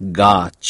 গাছ